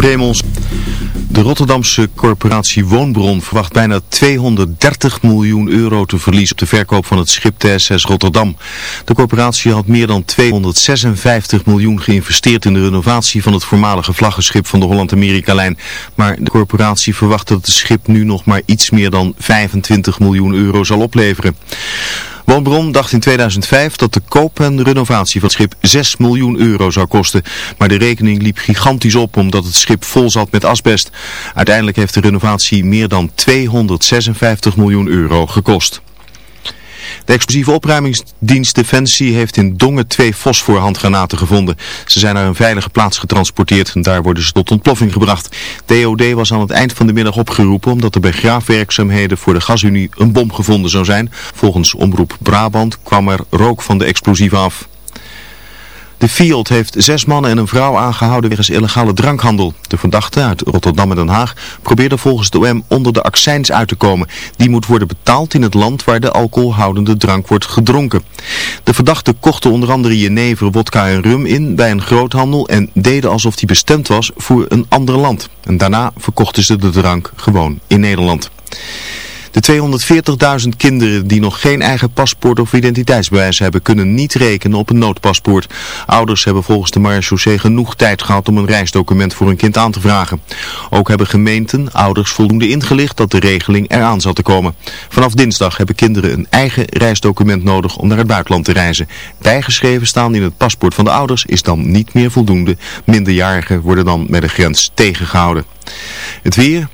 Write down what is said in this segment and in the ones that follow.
Remons. De Rotterdamse corporatie Woonbron verwacht bijna 230 miljoen euro te verliezen op de verkoop van het schip TSS Rotterdam. De corporatie had meer dan 256 miljoen geïnvesteerd in de renovatie van het voormalige vlaggenschip van de Holland-Amerika-lijn. Maar de corporatie verwacht dat het schip nu nog maar iets meer dan 25 miljoen euro zal opleveren. Woonbron dacht in 2005 dat de koop en renovatie van het schip 6 miljoen euro zou kosten. Maar de rekening liep gigantisch op omdat het schip vol zat met asbest. Uiteindelijk heeft de renovatie meer dan 256 miljoen euro gekost. De explosieve opruimingsdienst Defensie heeft in Dongen twee fosforhandgranaten gevonden. Ze zijn naar een veilige plaats getransporteerd en daar worden ze tot ontploffing gebracht. DOD was aan het eind van de middag opgeroepen omdat er bij graafwerkzaamheden voor de gasunie een bom gevonden zou zijn. Volgens Omroep Brabant kwam er rook van de explosieven af. De Fiat heeft zes mannen en een vrouw aangehouden wegens illegale drankhandel. De verdachte uit Rotterdam en Den Haag probeerde volgens de OM onder de accijns uit te komen. Die moet worden betaald in het land waar de alcoholhoudende drank wordt gedronken. De verdachte kochten onder andere jenever, wodka en rum in bij een groothandel en deden alsof die bestemd was voor een ander land. En daarna verkochten ze de drank gewoon in Nederland. De 240.000 kinderen die nog geen eigen paspoort of identiteitsbewijs hebben, kunnen niet rekenen op een noodpaspoort. Ouders hebben volgens de marechaussee genoeg tijd gehad om een reisdocument voor hun kind aan te vragen. Ook hebben gemeenten ouders voldoende ingelicht dat de regeling eraan zal te komen. Vanaf dinsdag hebben kinderen een eigen reisdocument nodig om naar het buitenland te reizen. Bijgeschreven staan in het paspoort van de ouders is dan niet meer voldoende. Minderjarigen worden dan met de grens tegengehouden. Het weer...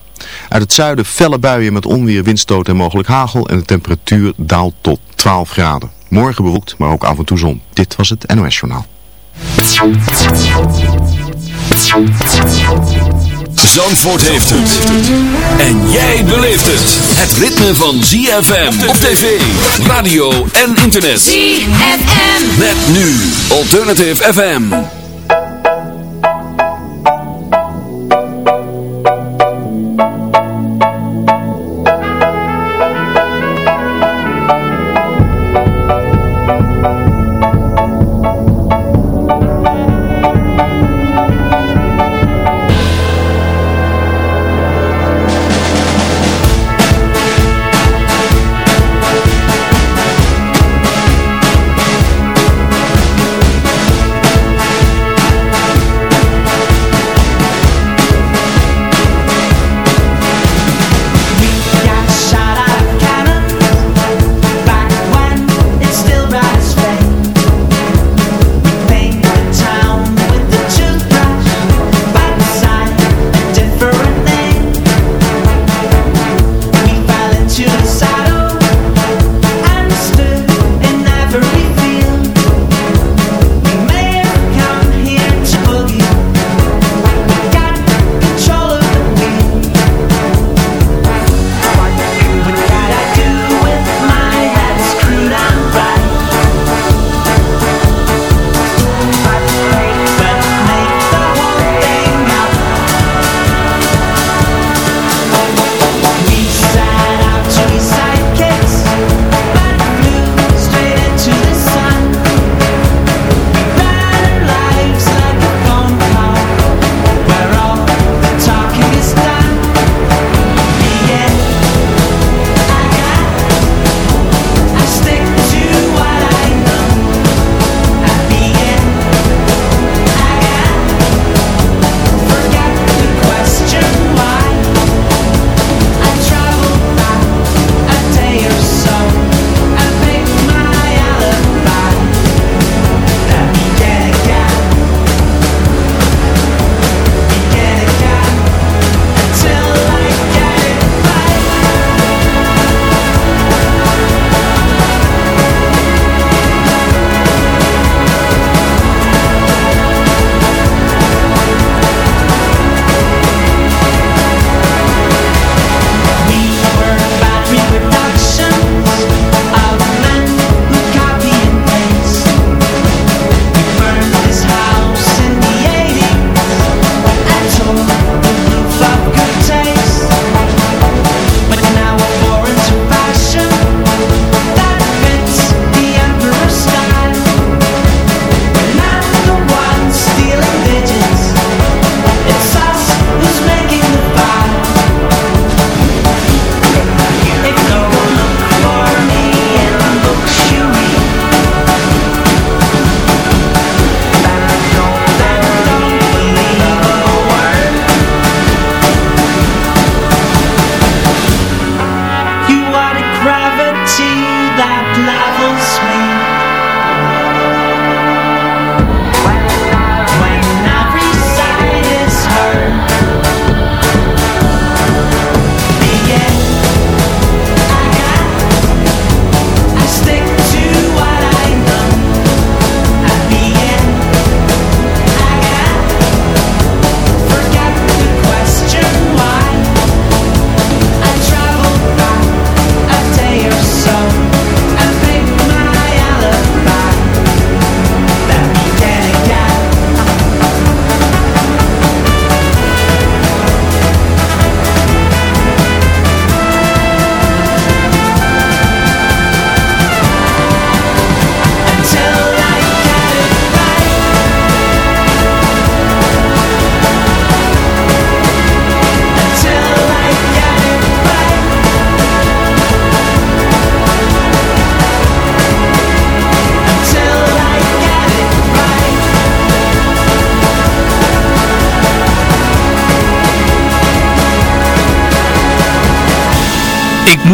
Uit het zuiden felle buien met onweer, windstoot en mogelijk hagel en de temperatuur daalt tot 12 graden. Morgen bewolkt, maar ook af en toe zon. Dit was het NOS Journaal. Zandvoort heeft het. En jij beleeft het. Het ritme van ZFM op tv, radio en internet. ZFM. Met nu Alternative FM.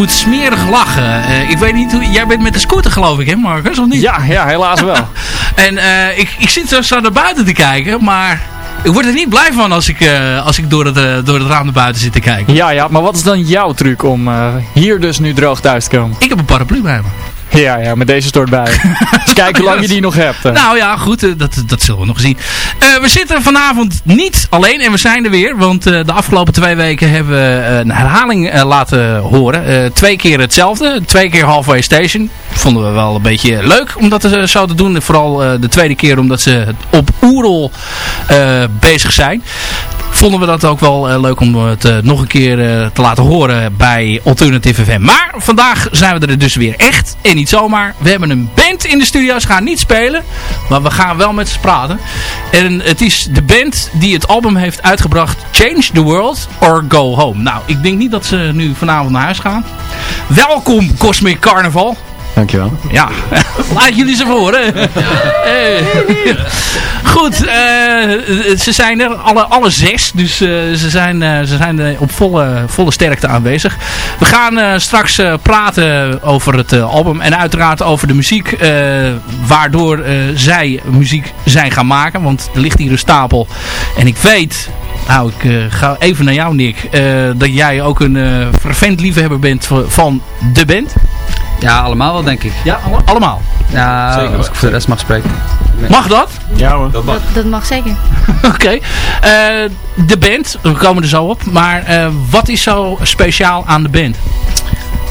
Moet smerig lachen. Uh, ik weet niet hoe... Jij bent met de scooter geloof ik hè Marcus, of niet? Ja, ja helaas wel. en uh, ik, ik zit zo naar buiten te kijken, maar... Ik word er niet blij van als ik, uh, als ik door, het, door het raam naar buiten zit te kijken. Ja, ja, maar wat is dan jouw truc om hier dus nu droog thuis te komen? Ik heb een paraplu bij me. Ja, ja, met deze stort bij. dus kijk hoe lang je die nog hebt. Nou ja, goed, uh, dat, dat zullen we nog zien. Uh, we zitten vanavond niet alleen en we zijn er weer. Want uh, de afgelopen twee weken hebben we een herhaling laten horen. twee keer hetzelfde. Twee keer Halfway Station. Vonden we wel een beetje leuk om dat zo te doen. Vooral de tweede keer omdat ze op Oerol bezig zijn vonden we dat ook wel uh, leuk om het uh, nog een keer uh, te laten horen bij Alternative FM. Maar vandaag zijn we er dus weer echt. En niet zomaar. We hebben een band in de studio. Ze gaan niet spelen. Maar we gaan wel met ze praten. En het is de band die het album heeft uitgebracht. Change the World or Go Home. Nou, ik denk niet dat ze nu vanavond naar huis gaan. Welkom Cosmic Carnival. Dankjewel. Ja, laat jullie ze voor. Hè. Goed, uh, ze zijn er, alle, alle zes. Dus uh, ze zijn, uh, ze zijn op volle, volle sterkte aanwezig. We gaan straks praten over het album. En uiteraard over de muziek. waardoor zij muziek zijn gaan maken. Want er ligt hier een stapel. En ik weet nou, ik ga even naar jou, Nick. Dat jij ook een uh, fervent liefhebber bent van de band. Ja, allemaal wel, denk ik. Ja, allemaal? Ja, zeker, als ik voor de rest mag spreken. Mag dat? Ja hoor. Dat mag, dat, mag zeker. Oké. Okay. de band, we komen er zo op. Maar wat is zo speciaal aan de band?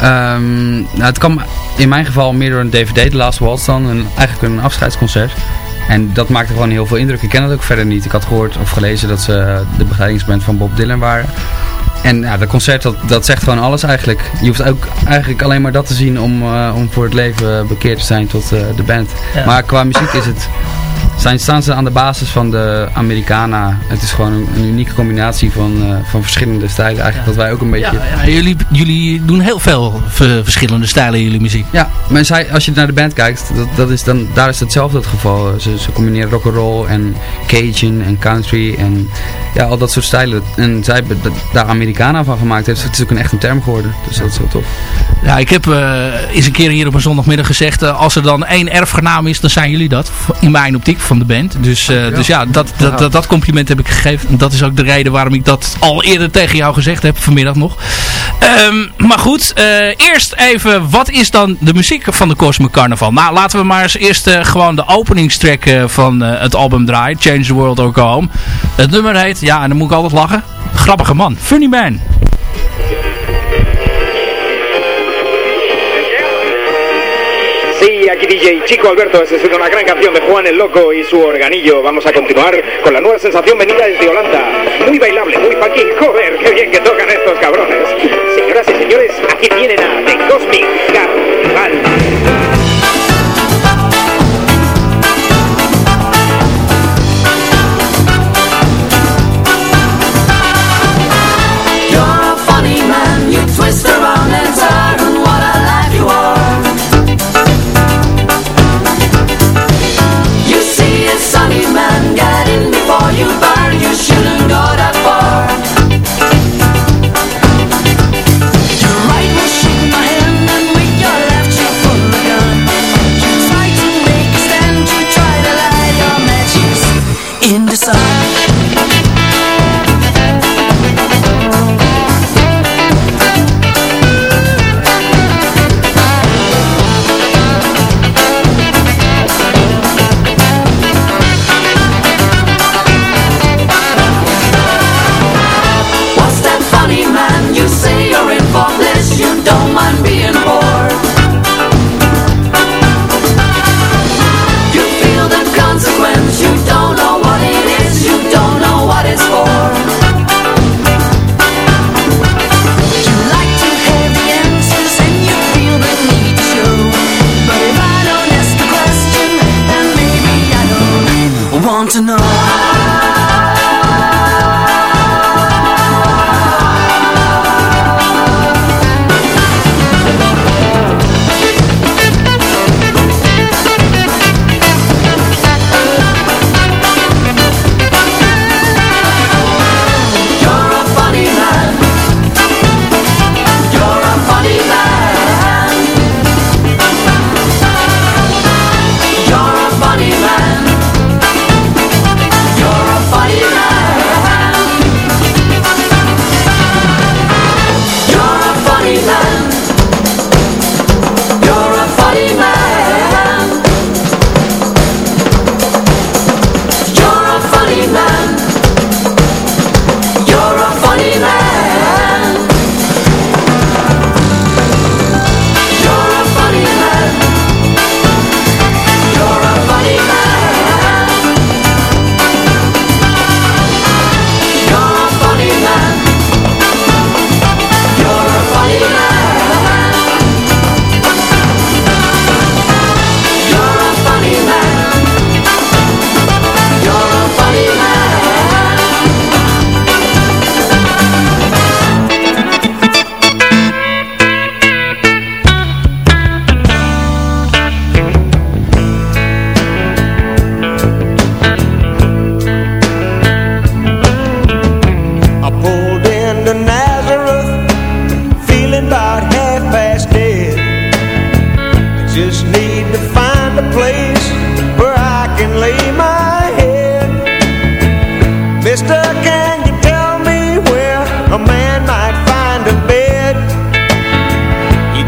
Um, nou, het kwam in mijn geval meer door een DVD, The Last Waltz dan. Een, eigenlijk een afscheidsconcert. En dat maakte gewoon heel veel indruk. Ik ken het ook verder niet. Ik had gehoord of gelezen dat ze de begeleidingsband van Bob Dylan waren. En ja, dat concert dat, dat zegt gewoon alles eigenlijk. Je hoeft ook eigenlijk alleen maar dat te zien om, uh, om voor het leven bekeerd te zijn tot uh, de band. Ja. Maar qua muziek is het zijn, staan ze aan de basis van de Americana. Het is gewoon een, een unieke combinatie van, uh, van verschillende stijlen. Eigenlijk ja. dat wij ook een beetje... Ja, jullie, jullie doen heel veel verschillende stijlen in jullie muziek. Ja, maar zij, als je naar de band kijkt, dat, dat is dan, daar is hetzelfde het geval. Ze, ze combineren rock'n'roll en Cajun en country en ja, al dat soort stijlen. En zij hebben daar Americana van gemaakt. Het is ook een echt een term geworden. Dus dat is heel tof. Ja, ik heb uh, eens een keer hier op een zondagmiddag gezegd, uh, als er dan één erfgenaam is, dan zijn jullie dat. In mijn optiek van de band. Dus, uh, dus ja, dat, dat, dat, dat, compliment heb ik gegeven. En dat is ook de reden waarom ik dat al eerder tegen jou gezegd heb, vanmiddag nog. Um, maar goed, eerst even, wat is dan de muziek van de Cosmic Carnival? Nou, laten we maar eens eerst gewoon de openingstrack van het album draaien. Change the World or Go Home. Het nummer heet, ja, en dan moet ik altijd lachen. Grappige man. Funny Man. Sí, aquí DJ Chico Alberto, esa es una gran canción de Juan el Loco y su organillo. Vamos a continuar con la nueva sensación venida desde Holanda. Muy bailable, muy funky. Joder, qué bien que tocan estos cabrones. Señoras y señores, aquí tienen a The Cosmic Carnival. Master want to know.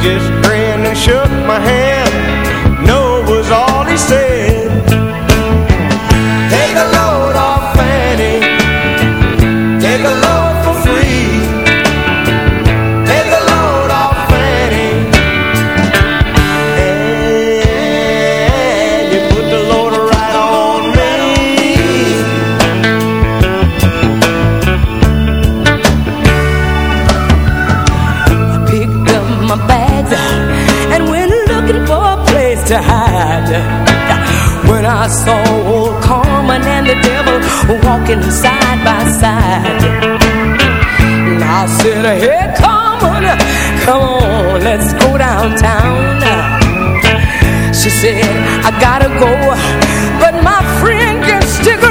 just grinned and shook my hand side by side. And I said, hey come on, come on, let's go downtown. She said, I gotta go, but my friend can stick around.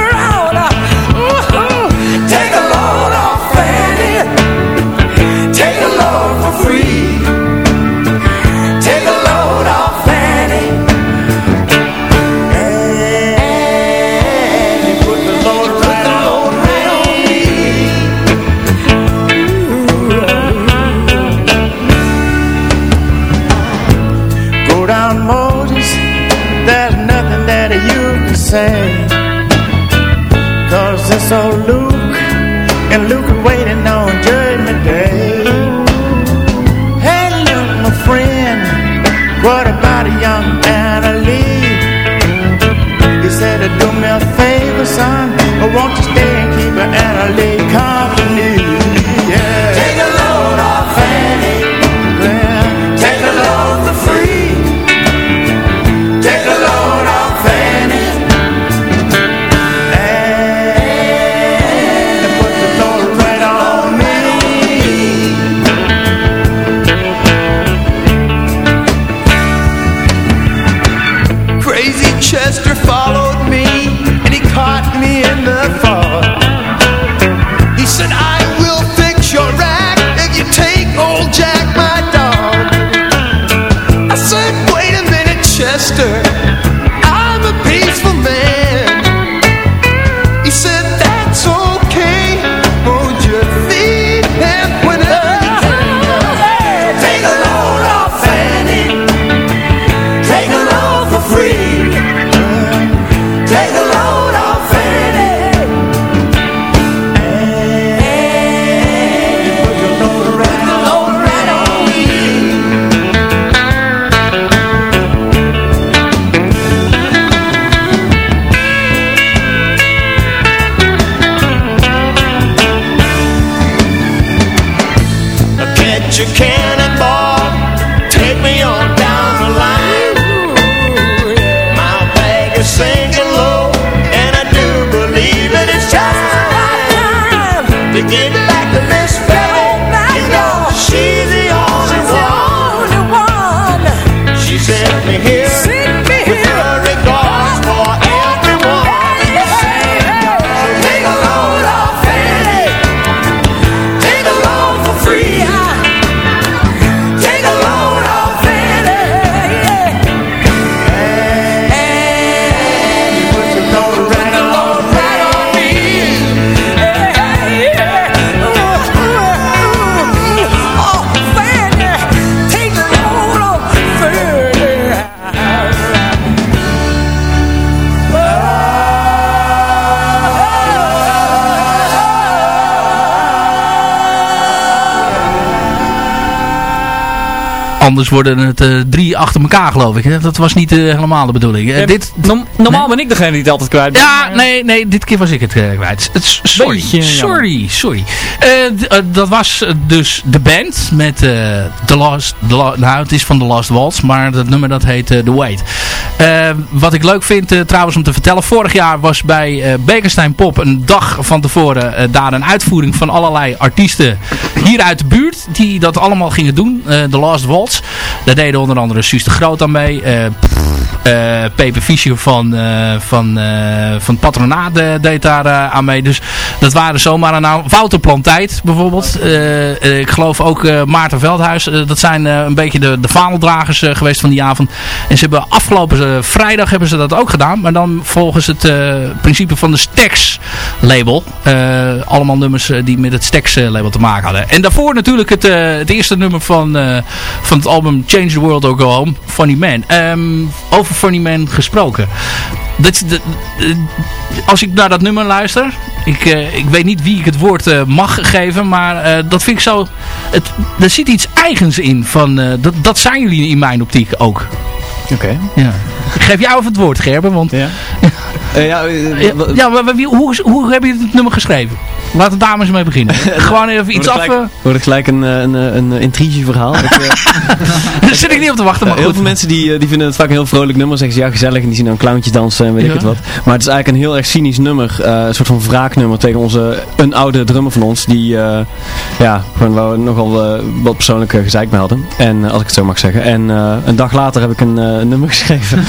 Anders worden het eh, drie achter elkaar geloof ik. Hè? Dat was niet eh, helemaal de bedoeling. Eh, Ja, dit, Norm- normaal ben ik degene die het altijd kwijt ben. Ja, nee, nee, dit keer was ik het kwijt. Het sorry, Beetje sorry, sorry. Dat was dus de band met The Last, the La- nou het is van The Last Waltz, maar dat nummer dat heet The Wait. Wat ik leuk vind trouwens om te vertellen, vorig jaar was bij Bekenstein Pop een dag van tevoren daar een uitvoering van allerlei artiesten hier uit de buurt, die dat allemaal gingen doen. The Last Waltz. Daar deden onder andere Suus de Groot aan mee. eh eh Pepe van, eh, van, eh, van patronaat deed daar aan mee. Dus dat waren zomaar een naam. Wouter Plantijd bijvoorbeeld. Ik geloof ook Maarten Veldhuis. Dat zijn een beetje de, de vaandeldragers geweest van die avond. En ze hebben afgelopen vrijdag hebben ze dat ook gedaan. Maar dan volgens het principe van de Stax label. Allemaal nummers die met het Stax label te maken hadden. En daarvoor natuurlijk het, het eerste nummer van, van het album Change the World or Go Home. Funny Man. Ehm, over Funny Man gesproken. Dat, de- als ik naar dat nummer luister, ik, eh, ik weet niet wie ik het woord eh, mag geven, maar eh, dat vind ik zo, het, er zit iets eigens in van, eh, dat, dat zijn jullie in mijn optiek ook. Oké. Ja. Ik geef jou even het woord Gerben, want Ja. Eh, ja, eh, ja, ja, maar wie- hoe, hoe heb je het nummer geschreven? Laat de dames ermee beginnen. Gewoon even iets af. eh, Wordt het gelijk een, een, een, een intrigeverhaal. Ik, eh, Daar zit ik niet op te wachten, maar heel veel mensen die, eh, die vinden het vaak een heel vrolijk nummer. Zeggen ze ja gezellig en die zien dan clowntjes dansen en weet ik het wat. Maar het is eigenlijk een heel erg cynisch nummer. eh, een soort van wraaknummer tegen onze, een oude drummer van ons. Die eh, ja, gewoon wel nogal eh, wat persoonlijk uh, gezeik mee hadden. En eh, als ik het zo mag zeggen. En eh, een dag later heb ik een eh, nummer geschreven.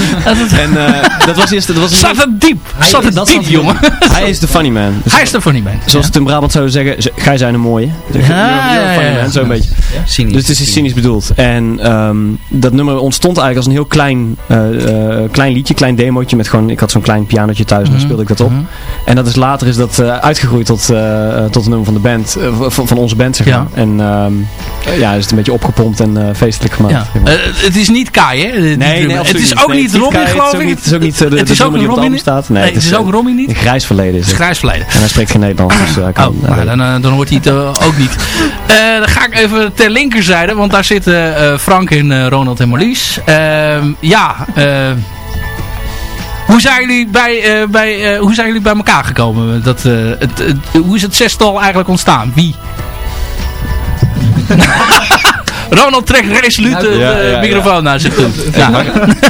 en eh, dat was eerst... Dat was een Zat het diep? Zat het diep, jongen? Hij is de funny man. Hij is voor niet mee. Zoals het in Brabant zouden zeggen, ze- gij zijn een mooie. A ja, ja. man, Zo'n beetje. Cynisch. Dus het is cynisch bedoeld. En ehm, dat nummer ontstond eigenlijk als een heel klein, eh, klein liedje, klein demootje. Met gewoon, ik had zo'n klein pianotje thuis en dan Mhm. speelde ik dat op. Mhm. En dat is later is dat eh, uitgegroeid tot, eh, tot een nummer van de band, van, van onze band zeg Ja. maar. En ehm, ja, is het een beetje opgepompt en feestelijk gemaakt. Ja. het is niet Kai, hè? die drummer. absoluut Het is ook Nee, niet Kai, geloof ik. Het is ook niet de, Het de is ook die op staat. Nee, Nee, het is ook Robbie niet? Een grijs verleden is Het grijs verleden. En hij spreekt geen Nederlands, dus kan... Oh, nou, dan, eh, dan hoort hij het eh, ook niet. Eh, dan ga ik even ter linkerzijde, want daar zitten eh, Frank en eh, Ronald en Marlies. Ehm, ja, eh, hoe, zijn jullie bij, eh, bij, eh, hoe zijn jullie bij elkaar gekomen? Dat, eh, het, het- hoe is het zestal eigenlijk ontstaan? Wie? Ronald trekt resoluut de Ja, de ja, microfoon naar zich toe. Ja.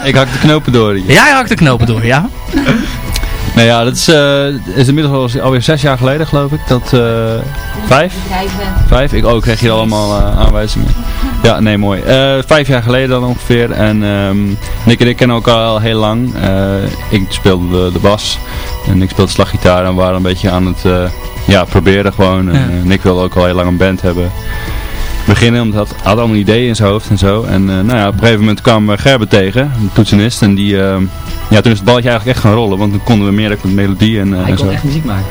Ik hak de knopen door hier. Jij hakt de knopen door, ja? Nou ja, dat is, eh, is inmiddels al- alweer zes jaar geleden geloof ik. Dat, eh, vijf? Vijf? Ik ook kreeg hier allemaal eh, aanwijzingen. Ja, nee mooi. Vijf jaar geleden dan ongeveer. En ehm, Nick en ik kennen elkaar al heel lang. Ik speelde de, de bas. En ik speelde slaggitaar. En we waren een beetje aan het ja, proberen gewoon. En, Ja. Nick wilde ook al heel lang een band hebben. Beginnen, omdat hij had allemaal ideeën in zijn hoofd en zo. En eh, nou ja, op een gegeven moment kwam eh, Gerben tegen, de toetsenist. En die, eh, ja, toen is het balletje eigenlijk echt gaan rollen. Want toen konden we meer met melodie en, Hij en kon zo. echt muziek maken.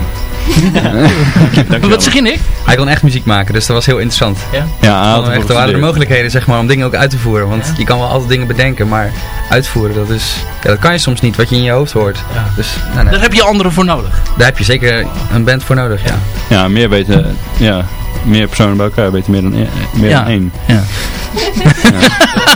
Wat zeg je, Nick? Hij kon echt muziek maken, dus dat was heel interessant. Ja, Er ervoor echt, er waren gestudeerd. mogelijkheden zeg maar, om dingen ook uit te voeren. Want je kan wel altijd dingen bedenken, maar uitvoeren, dat, is, ja, dat kan je soms niet, wat je in je hoofd hoort. Dus nou, nee, Daar heb je anderen voor nodig. daar heb je zeker een band voor nodig, ja. Ja, meer weten, ja, meer personen bij elkaar weten meer dan, één- meer Ja. dan één. Ja.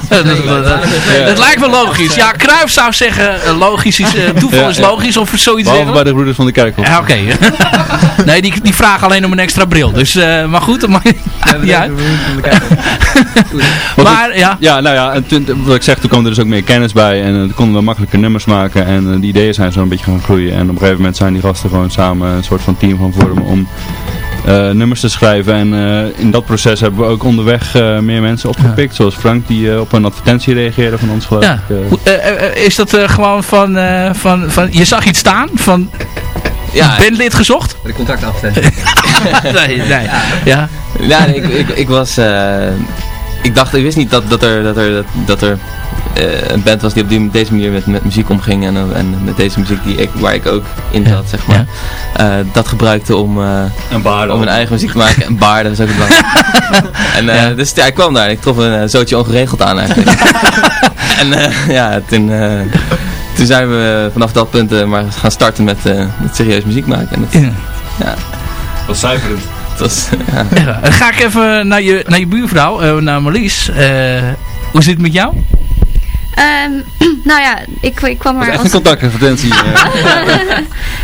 dat, lijkt me logisch. Ja, Cruijff zou zeggen, eh, logisch is, eh, toeval Ja, is ja. logisch of zoiets Behalve bij de broeders van de kerkhof. Ja, oké. nee, die, die vragen alleen om een extra bril. Dus, eh, maar goed, niet uit. Maar ja, Ja, nou ja, wat ik zeg, toen kwam er dus ook meer kennis bij en toen konden we makkelijker nummers maken en die ideeën zijn zo een beetje gaan groeien. En op een gegeven moment zijn die gasten gewoon samen een soort van team gaan vormen om nummers te schrijven. En eh, in dat proces hebben we ook onderweg eh, meer mensen opgepikt, zoals Frank die eh, op een advertentie reageerde van ons geloof ja. ik. eh. Eh, eh, is dat eh, gewoon van, eh, van, van, je zag iets staan, van Ja, bandlid gezocht? de contact af nee, nee. Ja. Ja, nee, ik, ik, ik was... eh, ik dacht, ik wist niet dat, dat er, dat er, dat er eh, een band was die op die, deze manier met, met muziek omging. En, eh, en met deze muziek die ik, waar ik ook in zat, zeg maar. Eh, dat gebruikte om, eh, Een baard. om een eigen muziek te maken. En baarden is ook het belangrijk. en eh, dus ja, ik kwam daar en ik trof een zootje ongeregeld aan eigenlijk. en eh, ja, toen... eh, toen zijn we vanaf dat punt maar gaan starten met, eh, met serieus muziek maken. En het, Ja. Dat cijferend. het was, ja, Ja, dan ga ik even naar je, naar je buurvrouw, eh, naar Marlies. Eh, hoe zit het met jou? Ehm, nou ja, ik, ik kwam is echt als... een contactadvertentie. eh.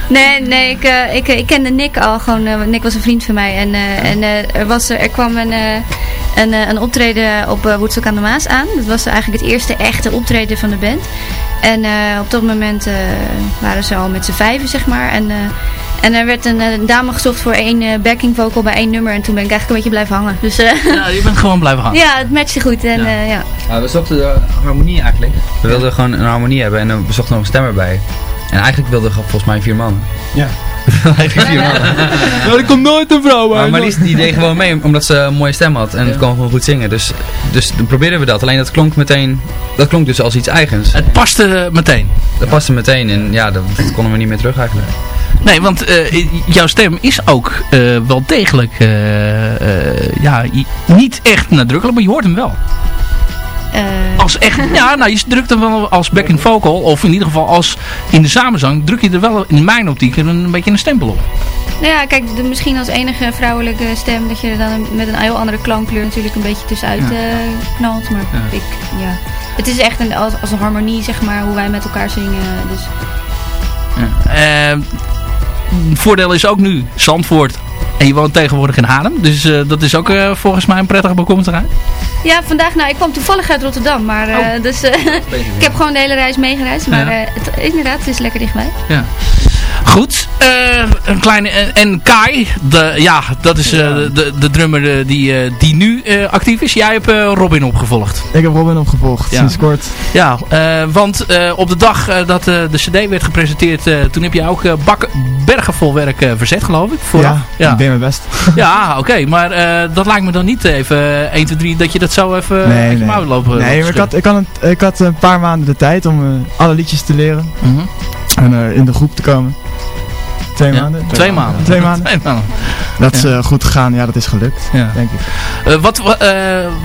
nee, nee, ik, ik, ik kende Nick al gewoon. Nick was een vriend van mij. En, eh, en eh, er, was, er kwam een, eh, een, een optreden op uh, Woodstock aan de Maas aan. Dat was eigenlijk het eerste echte optreden van de band. En eh, op dat moment eh, waren ze al met z'n vijven, zeg maar. En, eh, en er werd een, eh, een dame gezocht voor één eh, backing vocal bij één nummer. En toen ben ik eigenlijk een beetje blijven hangen. Dus eh, Ja, je bent gewoon blijven hangen. ja, het matchte goed. En, ja. ja. Ja, we zochten de harmonie eigenlijk. We wilden gewoon een harmonie hebben en we zochten nog een stem erbij. En eigenlijk wilden we volgens mij vier mannen. Ja. eigenlijk vier mannen. Ja, er komt nooit een vrouw Maar uit. Marlies die deed gewoon mee omdat ze een mooie stem had en het kon gewoon goed zingen. Dus, dus dan probeerden we dat. Alleen dat klonk meteen, dat klonk dus als iets eigens. Het paste meteen. Dat paste meteen en ja, dat, dat konden we niet meer terug eigenlijk. Nee, want eh, jouw stem is ook eh, wel degelijk, eh, ja, niet echt nadrukkelijk, maar je hoort hem wel. Als echt, ja, nou, je drukt hem wel als backing vocal, of in ieder geval als in de samenzang, druk je er wel in mijn optiek een, een beetje een stempel op. Nou ja, kijk, de, misschien als enige vrouwelijke stem dat je er dan met een heel andere klankkleur natuurlijk een beetje tussenuit Ja. knalt. Maar Ja. ik, ja. Het is echt een, als, als een harmonie, zeg maar, hoe wij met elkaar zingen. Dus Eh, voordeel is ook nu, Zandvoort En je woont tegenwoordig in Haarlem. Dus dat is ook volgens mij een prettige bekomstigheid. Ja, vandaag, nou, ik kwam toevallig uit Rotterdam. Maar, oh. dus ik heb gewoon de hele reis meegereisd. Maar het, inderdaad, het is lekker dichtbij. Ja. Goed, een kleine, en, Kai, de, ja, dat is de, de drummer die, die nu actief is. Jij hebt Robin opgevolgd. Ik heb Robin opgevolgd, ja. sinds kort. Ja, want op de dag dat de cd werd gepresenteerd, toen heb je ook bak, bergen vol werk verzet, geloof ik. Ja, ja, ik ben mijn best. Ja, oké, maar dat lijkt me dan niet even 1, 2, 3, dat je dat zo even nee, nee. mouw lopen. Nee, maar ik had, ik, had een, ik had een paar maanden de tijd om alle liedjes te leren. -hmm. En in de groep te komen. Twee ja, maanden? Twee maanden. Twee maanden. Twee maanden. Dat is uh, goed gegaan, ja dat is gelukt, ja. denk ik. Uh, wat, uh,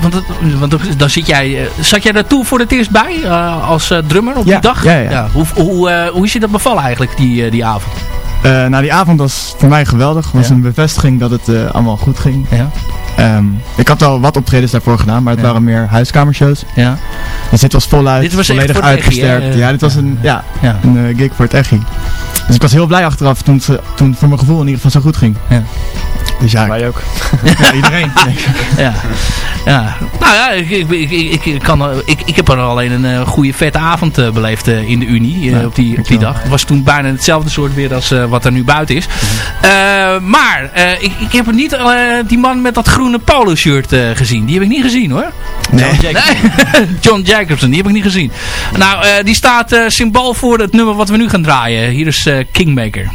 want, want dan zit jij, zat jij daar toe voor het eerst bij als drummer op ja, die dag? Ja, ja. ja. Hoe, hoe, hoe is je dat bevallen eigenlijk die, die avond? nou die avond was voor mij geweldig. Het was een bevestiging dat het allemaal goed ging. Ja. Um, ik had al wat optredens daarvoor gedaan, maar het waren meer huiskamershows. Ja. Dus dit was voluit, dit was volledig uitgesterkt. Echi, ja, dit was een, ja, een gig voor het Echi. Dus ik was heel blij achteraf toen het, toen voor mijn gevoel in ieder geval zo goed ging. Ja. Dus ja. Wij ook. ja, iedereen. ja. ja. Nou ja, ik, ik, ik, ik, kan, ik, ik heb er alleen een uh, goede vette avond uh, beleefd uh, in de Unie uh, op die, op die dag. Het was toen bijna hetzelfde soort weer als wat er nu buiten is. Mm-hmm. maar ik, ik heb niet die man met dat groene polo shirt gezien. Die heb ik niet gezien hoor. Nee. John Jacobson, John Jacobson die heb ik niet gezien. Nou, die staat symbool voor het nummer wat we nu gaan draaien. Hier is Kingmaker.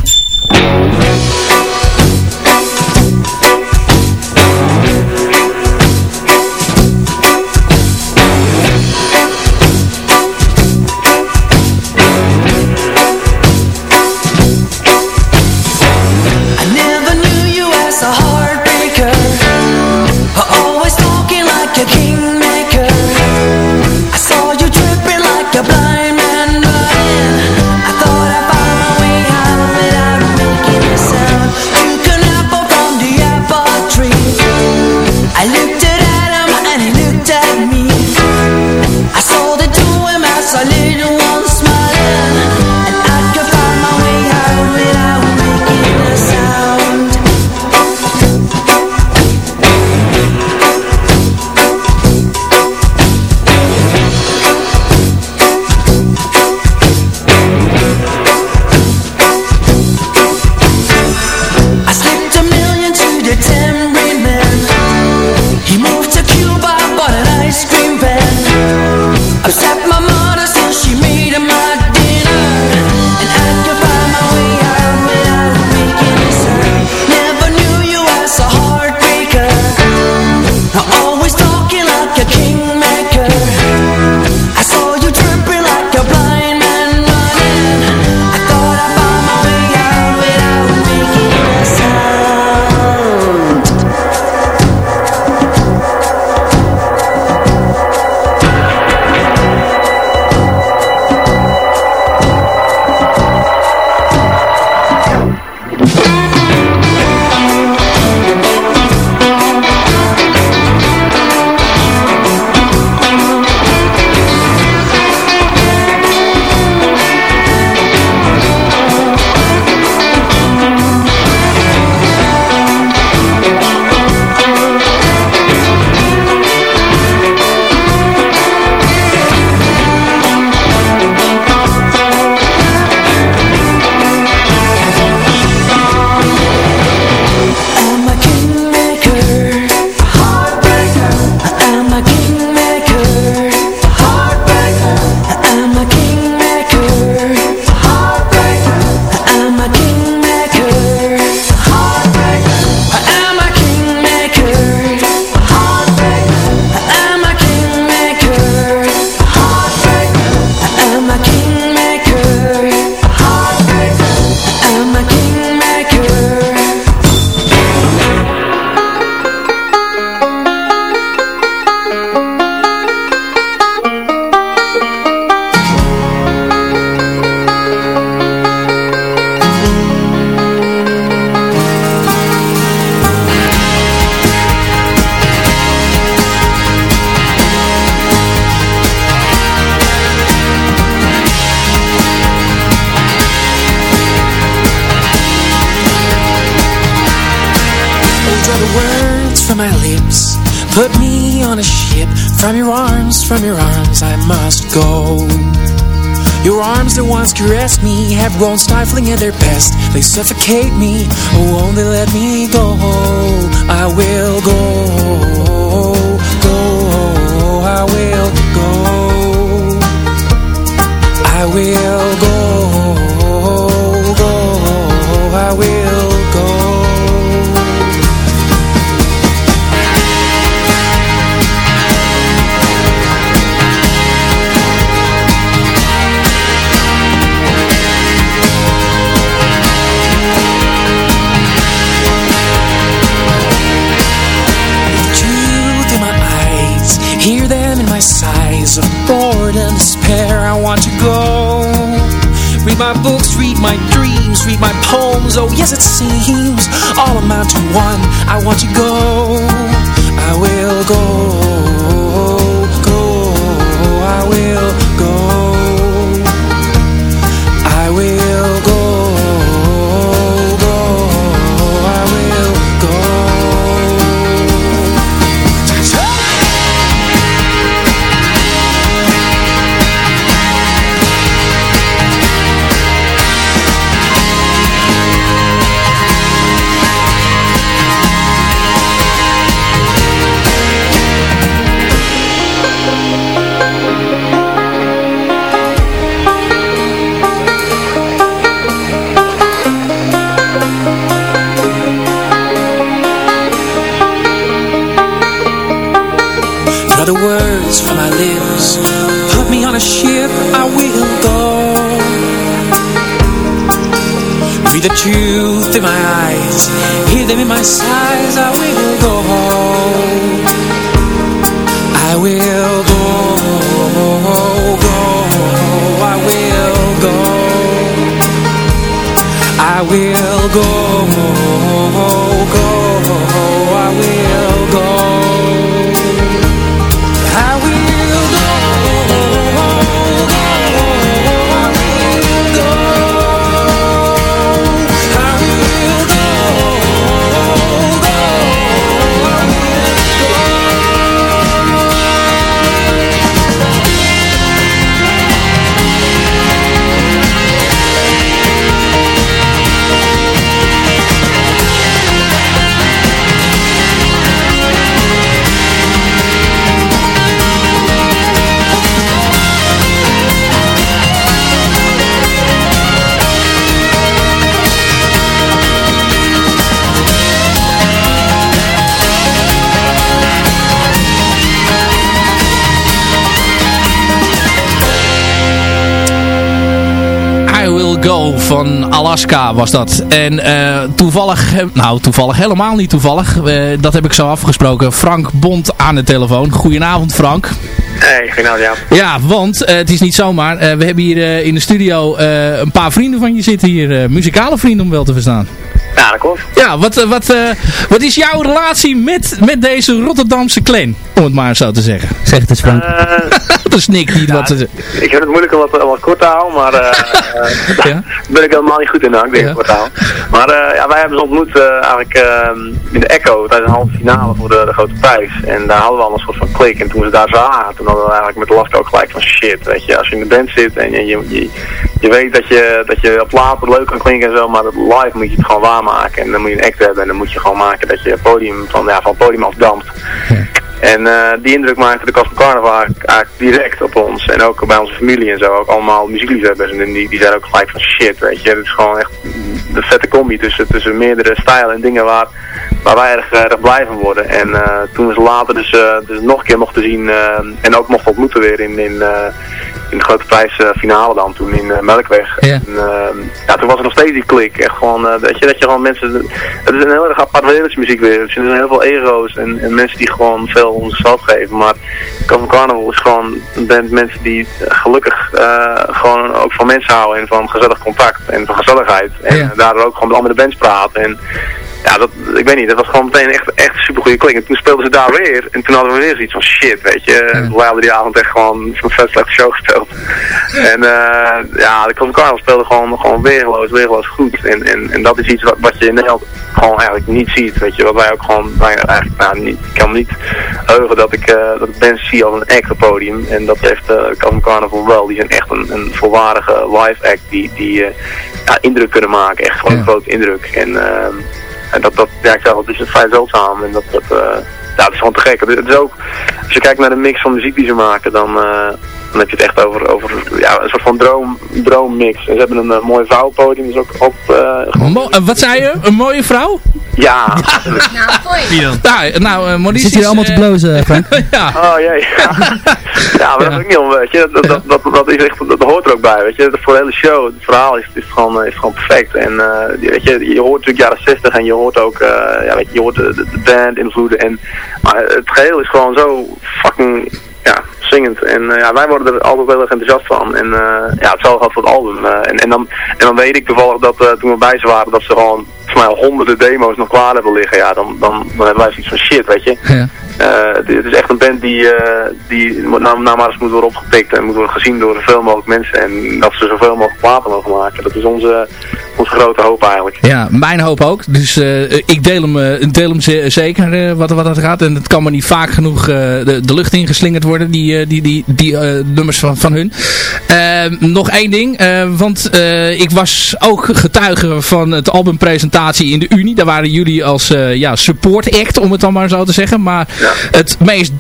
Caressed me Have grown stifling at their best. They suffocate me Oh, won't they let me go? I will Go yes it seems all amount to one. I want to go passar. Alaska was dat. En eh, toevallig, nou toevallig, helemaal niet toevallig, eh, dat heb ik zo afgesproken, Frank Bond aan de telefoon. Goedenavond Frank. Hey, goedenavond ja. Ja, want eh, het is niet zomaar, eh, we hebben hier eh, in de studio eh, een paar vrienden van je zitten hier, eh, muzikale vrienden om wel te verstaan. Ja, dat klopt. Ja, wat, eh, wat, eh, wat is jouw relatie met, met deze Rotterdamse clan, om het maar zo te zeggen? Zeg het eens Frank. Niet wat zeggen. Ik vind het moeilijk om wat, wat kort te houden, maar eh eh, daar ben ik helemaal niet goed in, ik denk kort te houden. Maar eh, ja, wij hebben ze ontmoet eh, eigenlijk eh, in de Echo tijdens een halve finale voor de, de grote prijs. En daar hadden we al een soort van klik. En toen ze daar zagen, toen hadden we eigenlijk met Lasco ook gelijk van shit, weet je. Als je in de band zit en je, je, je, je weet dat je, dat je op later leuk kan klinken en zo, maar dat live moet je het gewoon waarmaken. En dan moet je een act hebben en dan moet je gewoon maken dat je het podium van, ja, van het podium afdampt. En eh, die indruk maakte de Casper Carnaval eigenlijk, direct op ons. En ook bij onze familie en zo. Ook allemaal muziekliefhebbers. En die, die zijn ook gelijk van shit, weet je. Het is gewoon echt de vette combi tussen, tussen meerdere stijlen en dingen waar, waar wij erg, erg blij van worden. En eh, toen ze later dus, eh, dus nog een keer mochten zien eh, en ook mochten ontmoeten weer in, in, eh, in de grote prijs eh, finale dan toen in eh, Melkweg. En, ehm, ja, toen was er nog steeds die klik. Echt gewoon, eh, dat, je, dat je gewoon mensen... Het is een heel erg apart wereldmuziek weer. Er zijn heel veel ego's en, en mensen die gewoon veel om zichzelf geven. Maar Coven Carnival is gewoon een band mensen die gelukkig gewoon ook van mensen houden en van gezellig contact en van gezelligheid. En daardoor ook gewoon met andere bands praten. En ja, dat, ik weet niet, dat was gewoon meteen echt, echt een super goede klik. En toen speelden ze daar weer. En toen hadden we weer zoiets van shit, weet je. Ja. Wij hadden die avond echt gewoon zo'n vet slechte show gespeeld. en uh, ja, de Covent Garden speelde gewoon, gewoon weergeloos, weergeloos goed. En, en, en dat is iets wat, wat je in Nederland gewoon eigenlijk niet ziet, weet je. Wat wij ook gewoon, wij eigenlijk, nou, niet, ik kan me niet heugen dat ik, uh, dat ik mensen zie als een act op podium. En dat heeft uh, Covent Carnival wel. Die zijn echt een, een volwaardige live act die, die ja, indruk kunnen maken. Echt gewoon een grote indruk. En, uh, en dat, dat, ja, ik zeg is het vrij zeldzaam. En dat, dat, uh, ja, dat is gewoon te gek. Het is ook, als je kijkt naar de mix van muziek die ze maken, dan, uh, dan heb je het echt over, over ja, een soort van droom, droommix. En ze hebben een uh, mooi vrouwenpodium, dus ook op... Mo wat zei je? Een mooie vrouw? Ja. nou, nou, nou uh, Maurice Zit hier allemaal te blozen, Frank? ja. Oh jee. ja, maar dat is ook niet om, weet je. Dat, dat, dat, dat, is echt, dat hoort er ook bij, weet je. Voor de hele show, het verhaal is, is, gewoon, is gewoon perfect. En uh, weet je, je hoort natuurlijk jaren 60 en je hoort ook, uh, ja, weet je, je hoort de, de band invloeden. En, maar het geheel is gewoon zo fucking, ja, zingend. En uh, ja, wij worden er altijd heel erg enthousiast van. En uh, ja, hetzelfde geldt voor het album. Uh, en, en, dan, en dan weet ik toevallig dat toen we bij ze waren, dat ze gewoon voor mij honderden demo's nog klaar hebben liggen. Ja, dan, dan, dan hebben wij zoiets van shit, weet je. Ja. Het, het is echt een band die, die nou, moet worden opgepikt en moet worden gezien door zoveel mogelijk mensen. En dat ze zoveel mogelijk platen mogen maken. Dat is onze, onze grote hoop eigenlijk. Ja, mijn hoop ook. Dus ik deel hem, deel hem zeker wat, wat dat gaat. En het kan maar niet vaak genoeg de, de lucht ingeslingerd worden, die, die, die, die nummers van, van hun. Uh, nog één ding, want ik was ook getuige van het albumpresentatie in de Unie. Daar waren jullie als ja, support act, om het dan maar zo te zeggen. Maar ja. het, meest,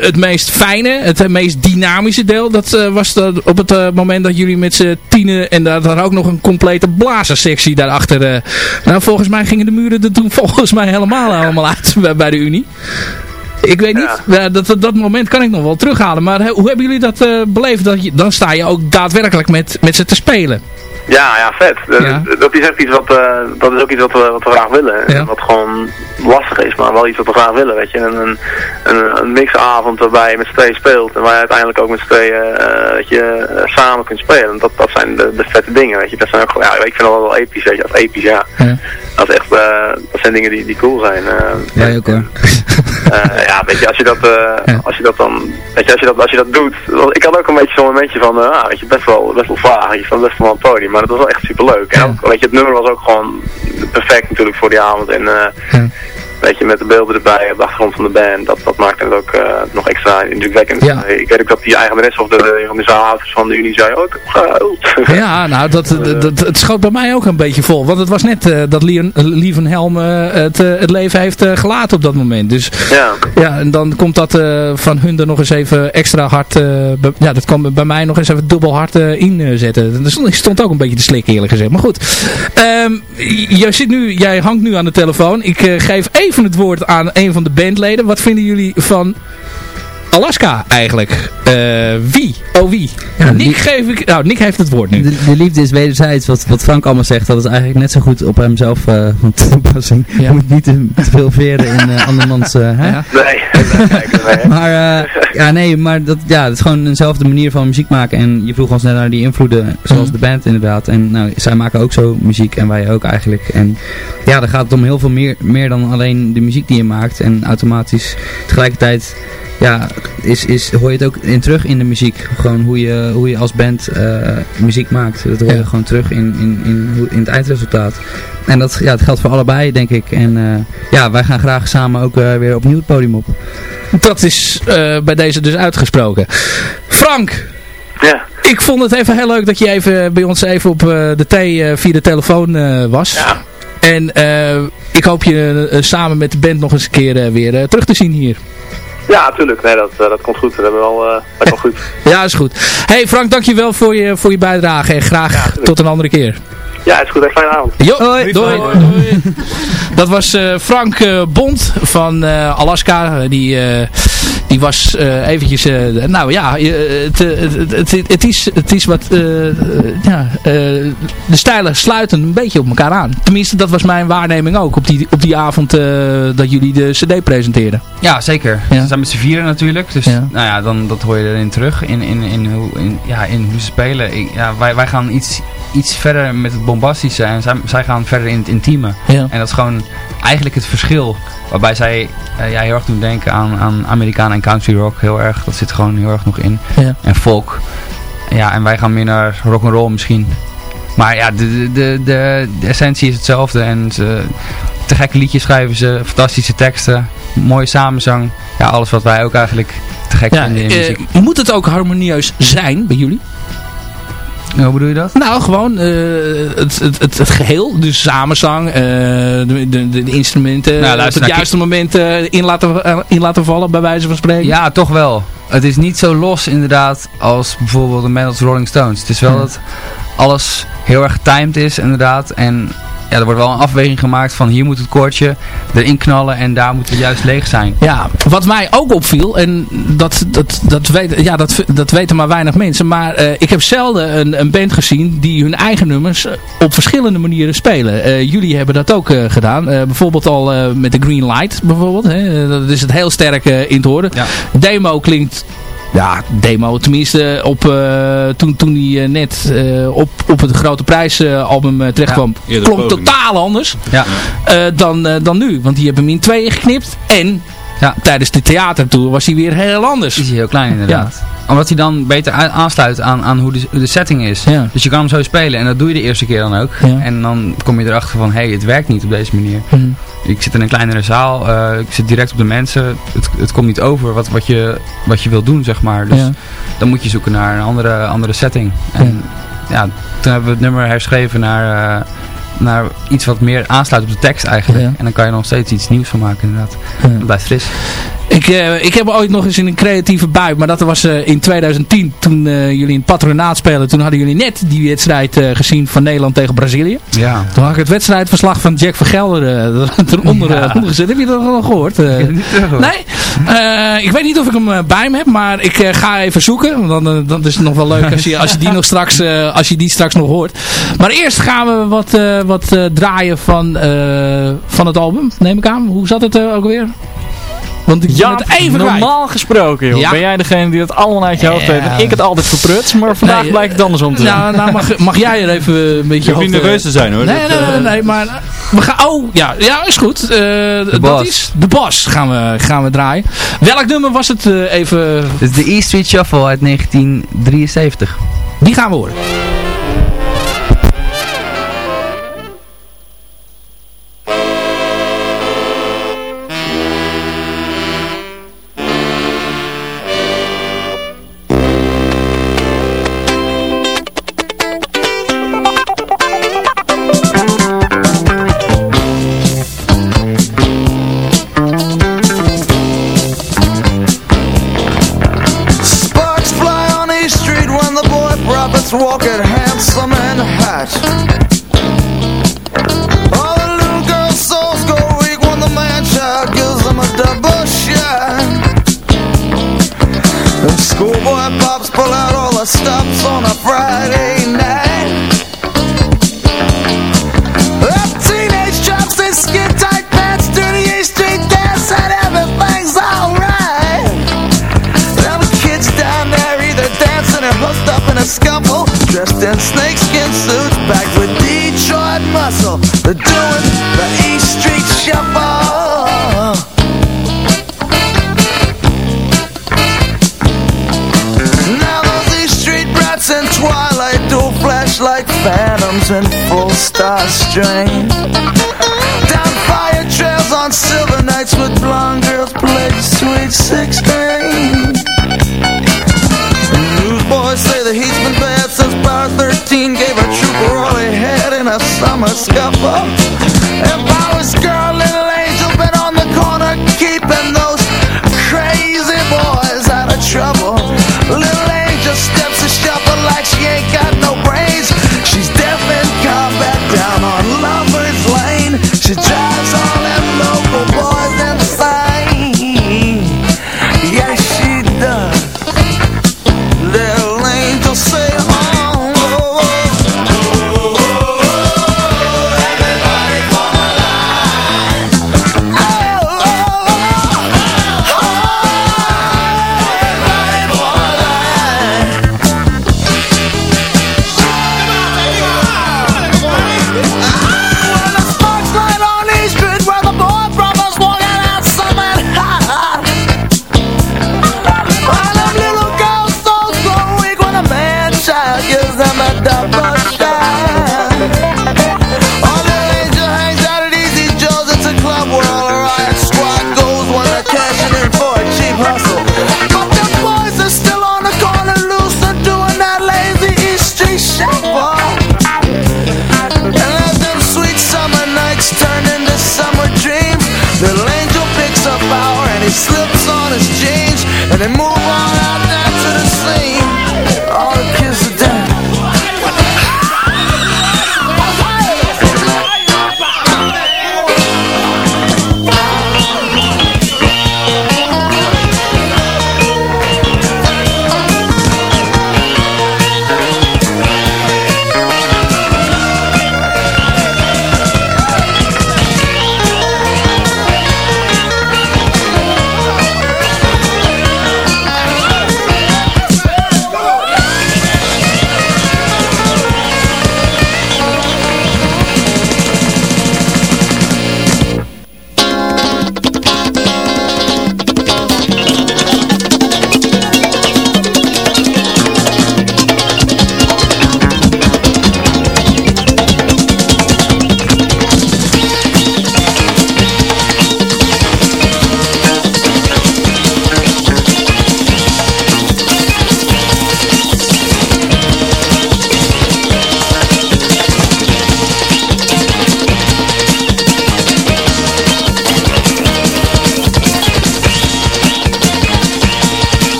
het meest fijne, het meest dynamische deel, dat was dat op het moment dat jullie met z'n tienen en daar, daar ook nog een complete blazersectie daarachter. nou, volgens mij gingen de muren er toen volgens mij helemaal allemaal uit bij de Unie. Ik weet niet, ja. dat, dat moment kan ik nog wel terughalen. Maar hoe hebben jullie dat beleefd? Dat je, dan sta je ook daadwerkelijk met, met ze te spelen. Ja, ja, vet. Ja. Dat is echt iets wat, uh, dat is ook iets wat we, wat we graag willen. Ja. Wat gewoon lastig is, maar wel iets wat we graag willen, weet je. Een, een, een, een mixavond waarbij je met z'n tweeën speelt en waar je uiteindelijk ook met z'n tweeën uh, weet je, samen kunt spelen. Dat, dat zijn de, de vette dingen, weet je. Dat zijn ook gewoon, ja, ik vind dat wel episch, weet je. Dat is episch, ja. ja. Dat is echt, dat zijn dingen die, die cool zijn. ja, ook hoor. Uh, ja, weet je, als je dat, uh, ja. als je dat dan, weet je, als je dat, als je dat doet, ik had ook een beetje zo'n momentje van, uh, ah, weet je, best wel, best wel vaag, je stond best wel aan het podium, maar dat was wel echt super leuk. En ook, weet je, het nummer was ook gewoon perfect natuurlijk voor die avond en, ja. Weet je, met de beelden erbij op de achtergrond van de band, dat, dat maakt het ook nog extra indrukwekkend. Ja. Ik weet ook dat die eigenares of de, de zaalhouders van de Unie zei, oh, gehuild. Ja, nou, dat, dat, dat, het schoot bij mij ook een beetje vol, want het was net dat Lieven Helm het, het leven heeft gelaten op dat moment, dus ja. ja, en dan komt dat uh, van hun er nog eens even extra hard, uh, ja, dat kwam bij mij nog eens even dubbel hard uh, inzetten. Dus ik stond ook een beetje te slikken eerlijk gezegd. Maar goed, um, jij, zit nu, jij hangt nu aan de telefoon. Ik geef even het woord aan een van de bandleden. Wat vinden jullie van Alaska eigenlijk. Uh, wie? Oh wie? Ja, Nick, geef ik, nou, Nick heeft het woord nu. De, de, liefde is wederzijds. Wat, wat Frank allemaal zegt, dat is eigenlijk net zo goed op hemzelf uh, van toepassing. Ja. Je moet niet te, te veel veren in uh, andermans... hè? Ja. Nee, maar ja, nee, maar dat, ja, dat is gewoon eenzelfde manier van muziek maken. En je vroeg ons net naar die invloeden, zoals mm. de band inderdaad. En nou, zij maken ook zo muziek en wij ook eigenlijk. En ja, dan gaat het om heel veel meer, meer dan alleen de muziek die je maakt. En automatisch tegelijkertijd ja, is, is, hoor je het ook in terug in de muziek. Gewoon hoe je, hoe je als band uh, muziek maakt. Dat hoor je ja. gewoon terug in, in, in, in het eindresultaat. En dat, ja, het geldt voor allebei, denk ik. En uh, ja, wij gaan graag samen ook uh, weer opnieuw het podium op. Dat is bij deze dus uitgesproken. Frank! Ja. Ik vond het even heel leuk dat je even bij ons even op de thee via de telefoon was. Ja. En ik hoop je samen met de band nog eens een keer weer terug te zien hier. Ja, tuurlijk. Nee, dat, uh, dat komt goed. Dat hebben we wel, uh, dat komt goed. ja, is goed. Hey Frank, dankjewel voor je, voor je bijdrage en graag ja, tot een andere keer. Ja, is goed. Een fijne avond. Jo, hoi. Doei. doei. doei. Dat was uh, Frank uh, Bond van uh, Alaska. Die, die was eventjes... nou ja, het, het, het, het, is, het is wat... ja, de stijlen sluiten een beetje op elkaar aan. Tenminste, dat was mijn waarneming ook op die, op die avond dat jullie de cd presenteerden. Ja, zeker. Ja. Ze zijn met z'n vieren natuurlijk. Dus ja. nou ja, dan, dat hoor je erin terug. In, in, in, in, ja, in hoe ze spelen. Ik, ja, wij, wij gaan iets, iets verder met het bombastische en zij, zij gaan verder in het intieme. Ja. En dat is gewoon, eigenlijk het verschil waarbij zij uh, ja, heel erg doen denken aan, aan Amerikaan en country rock heel erg. Dat zit gewoon heel erg nog in. Ja. En folk. Ja, en wij gaan meer naar rock and roll misschien. Maar ja, de, de, de, de essentie is hetzelfde. En ze, te gekke liedjes schrijven ze, fantastische teksten, mooie samenzang. Ja, alles wat wij ook eigenlijk te gek Ja, vinden in eh, muziek. moet het ook harmonieus zijn bij jullie? Hoe bedoel je dat? Nou, gewoon eh, het, het, het, het geheel. Dus samenzang, eh, de, de, de instrumenten. Nou, op het juiste moment eh, in, laten, in laten vallen, bij wijze van spreken. Ja, toch wel. Het is niet zo los inderdaad als bijvoorbeeld een band als Rolling Stones. Het is wel Ja. dat alles heel erg getimed is inderdaad. En ja, er wordt wel een afweging gemaakt van hier moet het koordje erin knallen en daar moet het juist leeg zijn. Ja, wat mij ook opviel, en dat, dat, dat, weet, ja, dat, dat weten maar weinig mensen, maar eh, ik heb zelden een, een band gezien die hun eigen nummers eh, op verschillende manieren spelen. Eh, jullie hebben dat ook gedaan. Bijvoorbeeld al met de Green Light, bijvoorbeeld. Hè. Dat is het heel sterk in te horen. Demo klinkt ja, demo. Tenminste, op, eh, toen, toen hij eh, net eh, op, op het Grote Prijs eh, album eh, terechtkwam, Ja, klonk poging. totaal anders Ja. eh, dan, dan nu. Want die hebben hem in tweeën geknipt. En Ja. tijdens de theatertour was hij weer heel anders. Is hij heel klein inderdaad. Omdat hij dan beter aansluit aan, aan hoe, de, hoe de setting is. Ja. Dus je kan hem zo spelen en dat doe je de eerste keer dan ook. En dan kom je erachter van, hé, hey, het werkt niet op deze manier. Ik zit in een kleinere zaal, eh, ik zit direct op de mensen. Het, het komt niet over wat, wat, je, wat je wil doen, zeg maar. Dus dan moet je zoeken naar een andere, andere setting. En ja. toen hebben we het nummer herschreven naar, eh, naar iets wat meer aansluit op de tekst eigenlijk. Ja. En dan kan je er nog steeds iets nieuws van maken inderdaad. Ja. Het blijft fris. Ik, eh, ik heb ooit nog eens in een creatieve bui, maar dat was eh, in 2010 toen eh, jullie in patronaat spelen. Toen hadden jullie net die wedstrijd gezien van Nederland tegen Brazilië. Ja. Toen had ik het wedstrijdverslag van Jack van Gelder eronder Ja. gezet. Heb je dat al gehoord? Eh, nee? Ik weet niet of ik hem bij me heb, maar ik ga even zoeken. Want dan, dan is het nog wel leuk als je, als je, die, nog straks, als je die straks nog hoort. Maar eerst gaan we wat, wat draaien van, van het album, neem ik aan. Hoe zat het ook weer? Want ik ben Ja, het even kwijt. normaal gesproken joh. Ja. Ben jij degene die dat allemaal uit je hoofd Ja. weet? En ik het altijd verprut, maar vandaag Nee, blijkt het andersom te zijn. Nou, nou mag, mag jij er even een beetje Je hoeft niet hoofd, eh, nerveus te zijn, hoor. Nee, Dat, nee, nee, eh, nee, maar we gaan, oh, ja, ja, is goed. Eh, dat is de Bos gaan we, gaan we draaien. Welk nummer was het eh, even? Dit is de E Street Shuffle uit 1973. Die gaan we horen.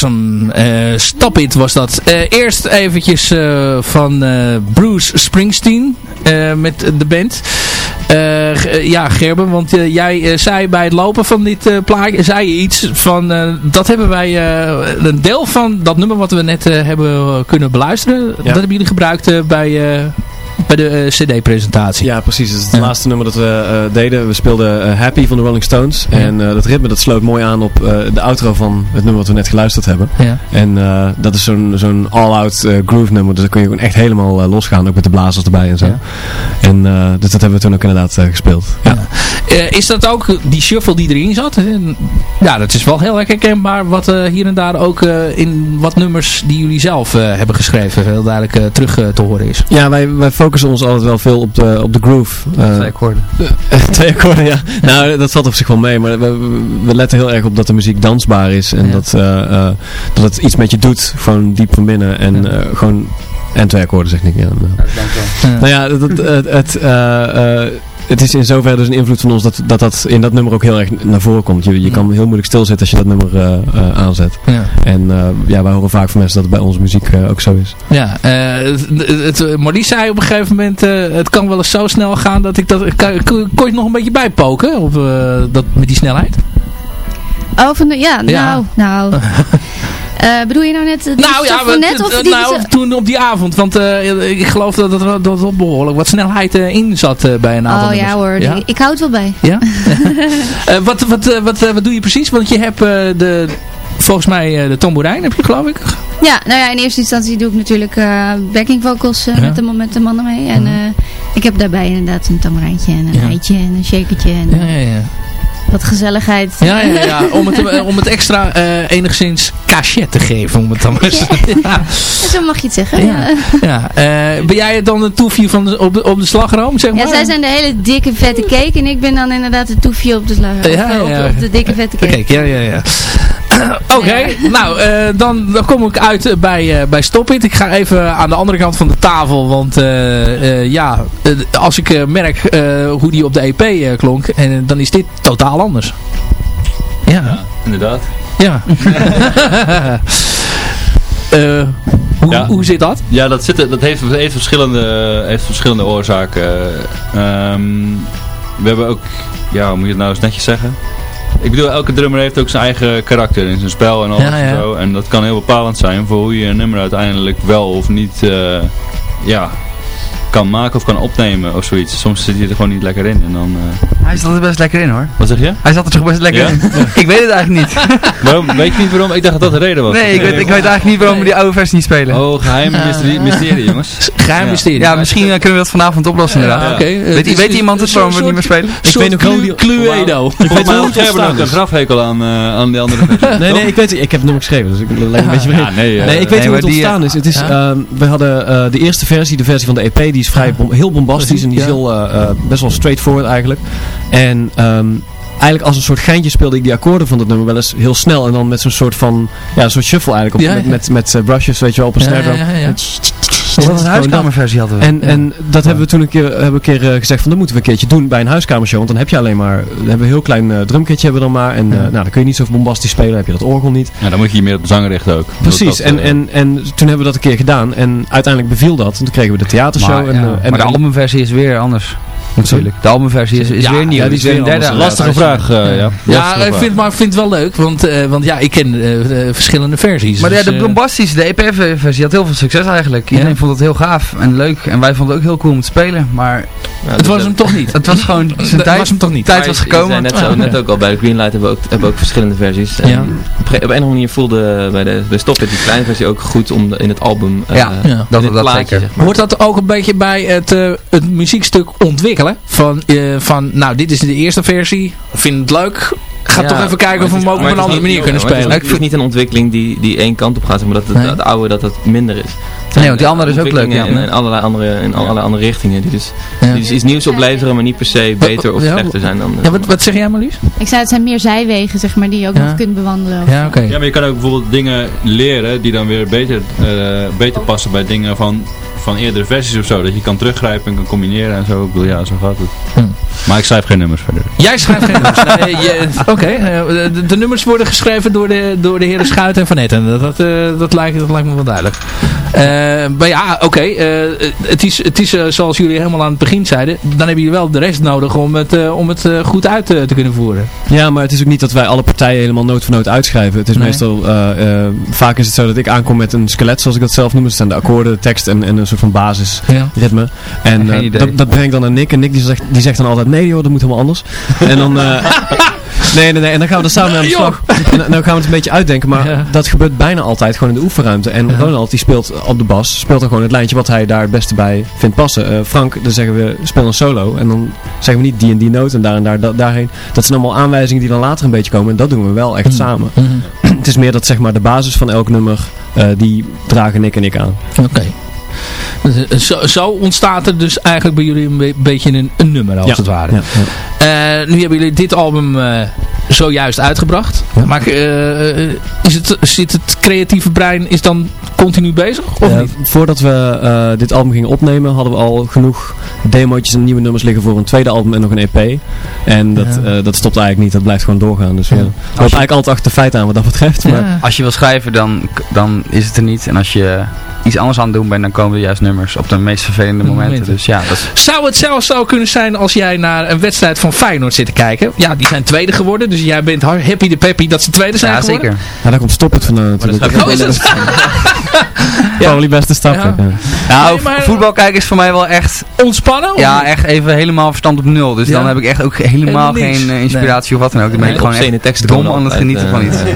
was een eh, Uh, Stop It was dat. Eh, eerst eventjes eh, van Bruce Springsteen met de band. ja, Gerben, want jij zei bij het lopen van dit plaatje zei je iets van... dat hebben wij, een deel van dat nummer wat we net hebben kunnen beluisteren... Dat hebben jullie gebruikt bij, bij de eh, cd-presentatie. Ja, precies. Dat is het laatste nummer dat we eh, deden. We speelden eh, Happy van de Rolling Stones. Ja. En dat ritme dat sloot mooi aan op de outro van het nummer wat we net geluisterd hebben. Ja. En dat is zo'n zo'n all-out groove nummer. Dus dan kun je gewoon echt helemaal losgaan. Ook met de blazers erbij en zo. En dus dat hebben we toen ook inderdaad gespeeld. Ja. is dat ook die shuffle die erin zat? Ja, dat is wel heel erg herkenbaar. Wat hier en daar ook in wat nummers die jullie zelf hebben geschreven. Heel duidelijk terug te horen is. Ja, wij, wij focussen ons altijd wel veel op de, op de groove. Uh, twee akkoorden. twee akkoorden, ja. Nou, dat valt op zich wel mee. Maar we, we, letten heel erg op dat de muziek dansbaar is. En ja. dat, uh, uh, dat het iets met je doet. Gewoon diep van binnen. En ja. gewoon... En twee akkoorden, zeg ik. Ja, nou. nou ja, het... het, het het is in zoverre dus een invloed van ons dat, dat dat in dat nummer ook heel erg naar voren komt. Je, je kan heel moeilijk stilzitten als je dat nummer uh, uh, aanzet. Ja. En uh, ja, wij horen vaak van mensen dat het bij onze muziek ook zo is. Ja, het, het, Marlies zei op een gegeven moment, het kan wel eens zo snel gaan dat ik dat... Kan, kon je het nog een beetje bijpoken op, dat, met die snelheid? Oh, van de, ja, Ja. nou, nou. Uh, bedoel je nou net die nou, ja, van net? Of die nou, toen op die avond. Want uh, ik geloof dat er dat, dat behoorlijk wat snelheid uh, in zat bij een aantal Oh ja hoor, ja? ik hou het wel bij. Ja? wat, wat, wat, wat doe je precies? Want je hebt de, volgens mij de tamboerijn, heb je geloof ik? Ja, nou ja, in eerste instantie doe ik natuurlijk backing vocals ja. met, de, met de mannen mee. En ik heb daarbij inderdaad een tamboerijntje en een eitje en een shakertje. En, ja, ja, ja wat gezelligheid. Ja, ja, ja. Om, het, om het extra uh, enigszins cachet te geven. Om het dan ja. ja. Zo mag je het zeggen. Ja. ja. Uh, ben jij dan een toefje van de, op, de, op de slagroom, zeg maar? Ja, zij zijn de hele dikke vette cake. En ik ben dan inderdaad het toefje op de slagroom. Ja, ja. Op, op, de dikke vette cake. Kijk, ja, ja, ja. Oké, okay. nou, uh, dan, dan kom ik uit bij, uh, bij Stop It. Ik ga even aan de andere kant van de tafel. Want uh, ja, als ik merk hoe die op de EP klonk, en, dan is dit totaal anders. Ja, ja inderdaad. Ja. hoe, ja. hoe zit dat? Ja, dat, zit, dat heeft, heeft, verschillende, heeft verschillende oorzaken. Um, we hebben ook, ja, hoe moet je het nou eens netjes zeggen? Ik bedoel, elke drummer heeft ook zijn eigen karakter in zijn spel en alles ja. en zo. En dat kan heel bepalend zijn voor hoe je een nummer uiteindelijk wel of niet uh, ja, kan maken of kan opnemen of zoiets. Soms zit je er gewoon niet lekker in en dan... Uh... Hij zat er best lekker in hoor. Wat zeg je? Hij zat er toch best lekker ja? in. ik weet het eigenlijk niet. waarom, weet je niet waarom? Ik dacht dat dat de reden was. Nee, ik weet, ik weet eigenlijk niet waarom we die oude versie niet spelen. Oh, geheim mysterie, mysterie jongens. Geheim ja. mysterie. Ja, misschien uh, kunnen we dat vanavond oplossen inderdaad. Ja, okay. weet, weet, weet iemand het waarom we niet meer spelen? Ik weet nog hoe die... Cluedo. Ik weet hoe het hebben nog een grafhekel aan, uh, aan die andere versie. Nee, nee, ik weet Ik heb het nummer geschreven, dus ik leg een beetje nee, ik weet hoe het ontstaan is. Het is we hadden de eerste versie, de versie van de EP, die is vrij heel bombastisch en die is heel best wel straightforward eigenlijk. En um, eigenlijk als een soort geintje speelde ik die akkoorden van dat nummer wel eens heel snel. En dan met zo'n soort van, ja, een soort shuffle eigenlijk. Op, ja, ja. Met, met, met uh, brushes, weet je wel, op een ja, snare drum. Een huiskamerversie hadden we. En, en dat hebben we toen een keer, hebben we een keer uh, gezegd van dat moeten we een keertje doen bij een huiskamershow. Want dan heb je alleen maar, dan hebben we een heel klein uh, drumkitje hebben we dan maar. En uh, nou, dan kun je niet zo bombastisch spelen, heb je dat orgel niet. Ja, dan moet je je meer op de zanger richten ook. Precies, dat, en, en, en toen hebben we dat een keer gedaan. En uiteindelijk beviel dat. En toen kregen we de theatershow. Maar, en, ja, en, maar de albumversie is weer anders. Natuurlijk. De albumversie is, is ja, weer nieuw. Ja, die is weer een derde. Lastige vraag. Uh, ja, ja ik vind, maar ik vind het wel leuk. Want, uh, want ja, ik ken uh, verschillende versies. Maar dus, de, de bombastische, de EP-versie had heel veel succes eigenlijk. Iedereen ja. vond het heel gaaf en leuk. En wij vonden het ook heel cool om te spelen. Maar ja, het was hem toch niet. Het was gewoon zijn tijd, was hem toch niet. tijd was gekomen. net, zo, net ook al bij de Greenlight hebben we ook, hebben ook verschillende versies. En ja. op, een of andere manier voelde bij de, de Stop It die kleine versie ook goed om de, in het album ja, ja. dat, dat, dat plaatje, zeker. Zeg maar. Hoort dat ook een beetje bij het, het muziekstuk Van van, nou dit is de eerste versie, vind het leuk, ga ja, toch even kijken of we hem ook op een andere manier kunnen spelen. Het is, het niet een ontwikkeling die, die één kant op gaat, maar dat het, nee. het oude dat het minder is. Nee, want die andere is ook leuk. Ja, in, in, allerlei andere, in allerlei andere richtingen. Die dus, ja. die dus iets nieuws opleveren, maar niet per se beter of slechter zijn dan... Ja, wat, wat zeg jij Marlies? Ik zei het zijn meer zijwegen, zeg maar, die je ook nog kunt bewandelen. Ja, oké. Okay. Ja, maar je kan ook bijvoorbeeld dingen leren die dan weer beter, uh, beter passen bij dingen van van eerdere versies of zo. Dat je kan teruggrijpen en kan combineren en zo. Ik bedoel, ja, zo gaat het. Hm. Maar ik schrijf geen nummers verder. Jij schrijft geen nummers? Nee, Oké, okay. uh, de, de, nummers worden geschreven door de, door de heren Schuit en Van Etten. Dat, dat, uh, dat, lijkt, dat lijkt me wel duidelijk. Maar ja, oké. het is, het is zoals jullie helemaal aan het begin zeiden. Dan hebben jullie wel de rest nodig om het, om het goed uit te kunnen voeren. Ja, maar het is ook niet dat wij alle partijen helemaal nood voor nood uitschrijven. Het is meestal, vaak is het zo dat ik aankom met een skelet, zoals ik dat zelf noem. Er staan de akkoorden, de tekst en, en een soort van basisritme. Ja. En dat, dat breng ik dan aan Nick. En Nick die zegt, die zegt dan altijd, nee joh, dat moet helemaal anders. en dan... Nee, nee, nee. En dan gaan we er samen aan de slag. En dan gaan we het een beetje uitdenken. Maar dat gebeurt bijna altijd gewoon in de oefenruimte. En Ronald, die speelt op de bas, speelt dan gewoon het lijntje wat hij daar het beste bij vindt passen. Uh, Frank, dan zeggen we, speel een solo. En dan zeggen we niet die en die noot en daar en daar, daarheen. Dat zijn allemaal aanwijzingen die dan later een beetje komen. En dat doen we wel echt mhm. samen. Mhm. het is meer dat zeg maar de basis van elk nummer, uh, die dragen Nick en ik aan. Oké. Zo, zo, ontstaat er dus eigenlijk bij jullie een beetje een, een nummer als het ware. Ja, ja. Uh, nu hebben jullie dit album uh, zojuist uitgebracht. Maar uh, is het, zit het creatieve brein is dan continu bezig? Of niet? Voordat we dit album gingen opnemen hadden we al genoeg demo's en nieuwe nummers liggen voor een tweede album en nog een EP. En dat, dat stopt eigenlijk niet, dat blijft gewoon doorgaan. Dus ja. we lopen eigenlijk altijd achter de feiten aan wat dat betreft. Maar... Als je wil schrijven dan, dan is het er niet. En als je iets anders aan het doen bent, dan komen er juist nummers op de meest vervelende momenten. Dus ja, dat Zou het zelfs zo kunnen zijn als jij naar een wedstrijd van Feyenoord zit te kijken? Ja, die zijn tweede geworden, dus jij bent happy de peppy dat ze tweede zijn ja, geworden? zeker. Ja, daar komt stop het vandaan natuurlijk. Oh, is het? ja. die beste stappen. Ja. Nou, voetbal kijken is voor mij wel echt... Ontspannen? Ja, echt even helemaal verstand op nul. Dus dan heb ik echt ook helemaal geen uh, inspiratie of wat dan ook. Dan ben ik gewoon echt dom aan het genieten van iets.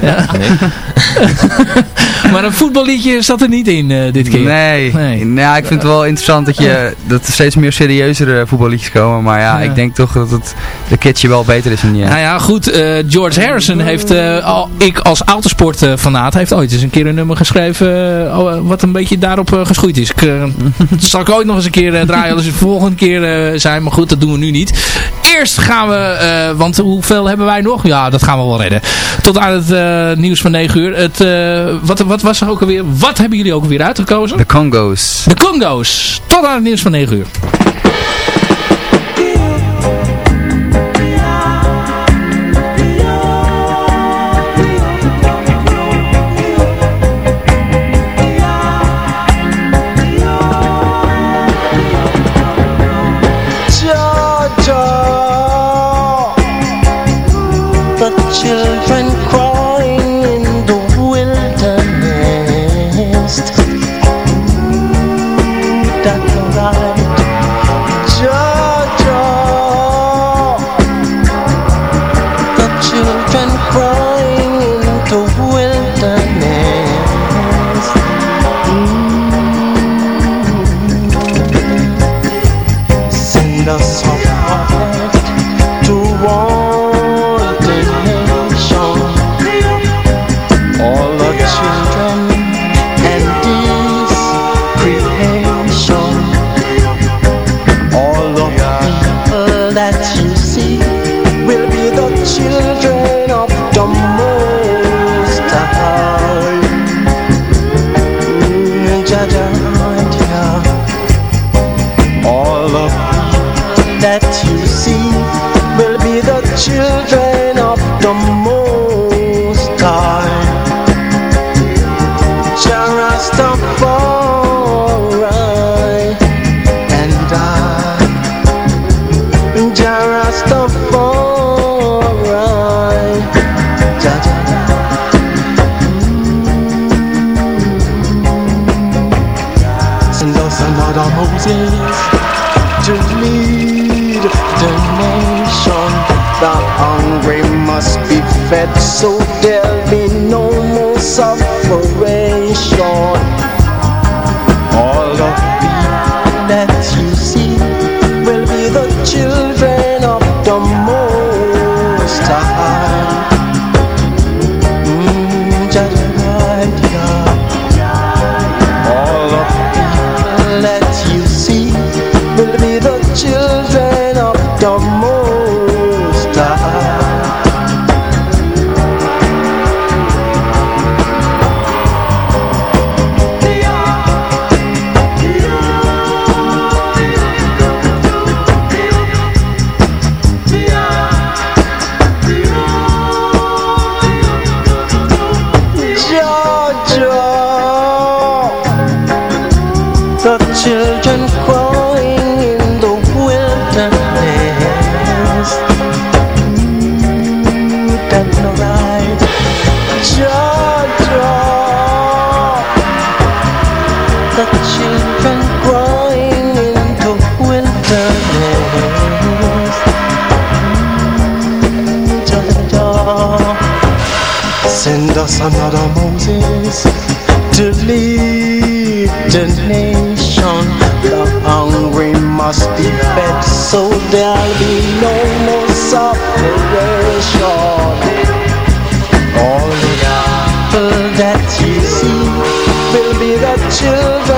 maar een voetballiedje zat er niet in uh, dit keer. Nee. nee. Nou, ik vind het wel interessant dat, je, dat er steeds meer serieuzere voetballiedjes komen. Maar ja, ik denk toch dat het de kitje wel beter is. In die nou ja, goed. Uh, George Harrison heeft, al, ik als autosportfanaat, heeft ooit eens een keer een nummer geschreven wat een beetje daarop geschoeid is. Ik, dat zal ik ooit nog eens een keer draaien als het de volgende keer zijn. Maar goed, dat doen we nu niet. Eerst gaan we, want hoeveel hebben wij nog? Ja, dat gaan we wel redden. Tot aan het nieuws van 9 uur. Het, wat, wat was er ook alweer? Wat hebben jullie ook alweer uitgekozen? De Congo's. De Congo's. Tot aan het nieuws van 9 uur. There'll be no more separation. All the people that you see will be the children